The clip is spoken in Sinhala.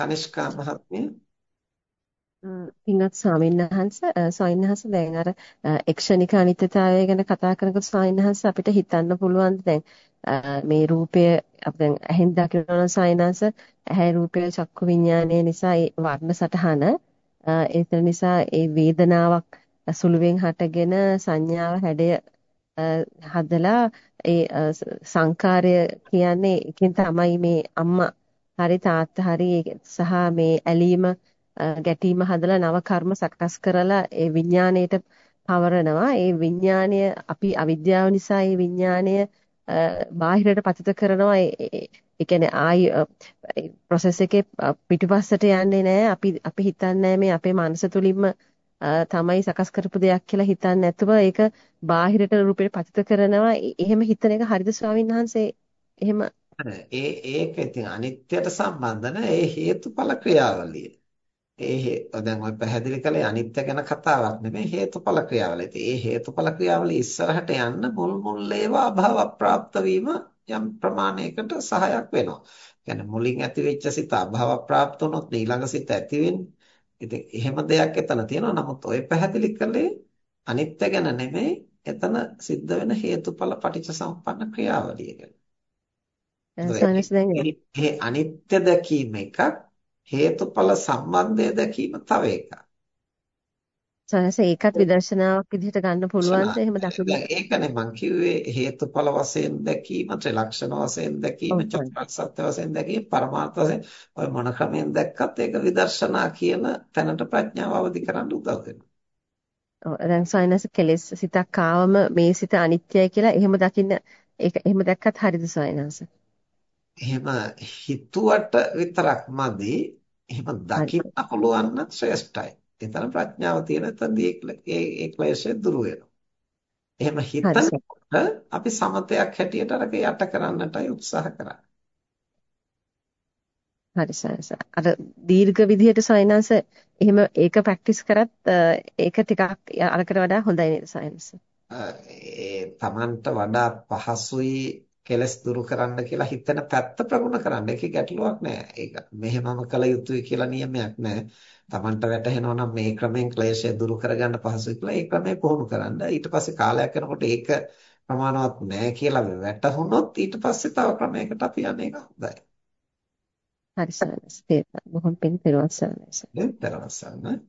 කනිෂ්කා මහත්මිය. පින්වත් ස්වාමින්වහන්ස ස්වාමින්වහන්ස දැන් අර එක්ෂණික අනිත්‍යතාවය ගැන කතා කරනකොට ස්වාමින්වහන්ස අපිට හිතන්න පුළුවන් දැන්? මේ රූපය අපි දැන් ඇහෙන් දකිනවා ස්වාමින්වහන්ස ඇහැ රූපය චක්කු විඥානය නිසා ඒ වර්ණ සටහන ඒ නිසා ඒ වේදනාවක් සුළුවෙන් හටගෙන සංඥාව හැඩය හදලා ඒ සංකාරය කියන්නේ එකෙන් තමයි මේ අම්මා හරි තාත්තා හරි සහ මේ ඇලීම ගැටීම හදලා නව කර්ම සකස් කරලා ඒ විඥාණයට පවරනවා. ඒ විඥාණය අපි අවිද්‍යාව නිසා ඒ විඥාණය බාහිරට පතිත කරනවා. ඒ කියන්නේ ආයි process එකේ පිටිපස්සට යන්නේ නැහැ. අපි අපි හිතන්නේ මේ අපේ මනස තුලින්ම තමයි සකස් කරපු දෙයක් කියලා හිතන්නේ නැතුව ඒක බාහිරට රූපෙට පතිත කරනවා. එහෙම හිතන එක හරිද ස්වාමීන් වහන්සේ? එහෙම ඒ ඒක ඉතින් අනිත්‍යයට සම්බන්ධ නැහැ. ඒ හේතුඵල ක්‍රියාවලිය. ඒ දැන් ඔය පැහැදිලි කළේ අනිත්‍ය ගැන කතාවක් නෙමෙයි හේතුඵල ක්‍රියාවලිය. ඉතින් ඒ හේතුඵල ක්‍රියාවලිය ඉස්සරහට යන්න මුල් මුල් ඒවා අභාව ප්‍රාප්ත වීම යම් ප්‍රමාණයකට සහායක් වෙනවා. කියන්නේ මුලින් ඇති වෙච්ච සිත අභාව ප්‍රාප්ත වුණොත් ඊළඟ සිත ඇති වෙන්නේ. ඉතින් එහෙම දෙයක් එතන තියෙනවා. නමුත් ඔය පැහැදිලි කළේ අනිත්‍ය ගැන නෙමෙයි එතන සිද්ධ වෙන හේතුඵල පටිච්චසමුප්පන්න ක්‍රියාවලිය ගැන. ඒ අනිත්‍ය දැකීම එකක් හේතුඵල සම්බන්ධය දැකීම තව එකක්. සනස ඒකත් විදර්ශනාවක් විදිහට ගන්න පුළුවන්ද එහෙම දකින්න ඒකනේ මං කිව්වේ හේතුඵල වශයෙන් දැකීම ත්‍රිලක්ෂණ වශයෙන් දැකීම චතුරාර්ය සත්‍ය වශයෙන් දැකීම පරමාර්ථ වශයෙන්. ඔය මොන ක්‍රමයෙන් දැක්කත් ඒක විදර්ශනා කියන තැනට ප්‍රඥාව අවදි කරන්න උදව් වෙනවා. දැන් සයනස කෙලෙස් සිතක් ආවම මේ සිත අනිත්‍යයි කියලා එහෙම දකින්න ඒක එහෙම දැක්කත් හරිද සයනස එහෙම හිතුවට විතරක් මදි එහෙම දකින්න පුළුවන් නම් ශ්‍රේෂ්ඨයි එතන ප්‍රඥාව තියෙන තදී ඒ ඒ ක්ලේශය දුරු වෙනවා. එහෙම හිතනකොට අපි සමතයක් හැටියට අරක යට කරන්නටයි උත්සාහ කරන්නේ. හරි සයන්ස. අර දීර්ඝ විදිහට සයන්ස එහෙම ඒක ප්‍රැක්ටිස් කරත් ඒක ටිකක් අරකට වඩා හොඳයි නේද සයන්ස? ඒ Tamanට වඩා පහසුයි කෙලස් දුරු කරන්න කියලා හිතන පැත්ත ප්‍රගුණ කරන්න. ඒකේ ගැටලුවක් නෑ. ඒක මෙහෙමම කළ යුතුයි කියලා නියමයක් නෑ. Tamanට වැටහෙනවා නම් මේ ක්‍රමෙන් ක්ලේශය දුරු කරගන්න පහසුයි කියලා ඒ ක්‍රමය පුහුණු කරන්න. ඊට පස්සේ කාලයක් යනකොට ඒක ප්‍රමාණවත් නෑ කියලා වැටහුනොත් ඊට පස්සේ තව ක්‍රමයකට අපි යන්නේ හොඳයි. හරි සර්. බොහොම පින් පෙරවස්සන්න. පෙරවස්සන්න.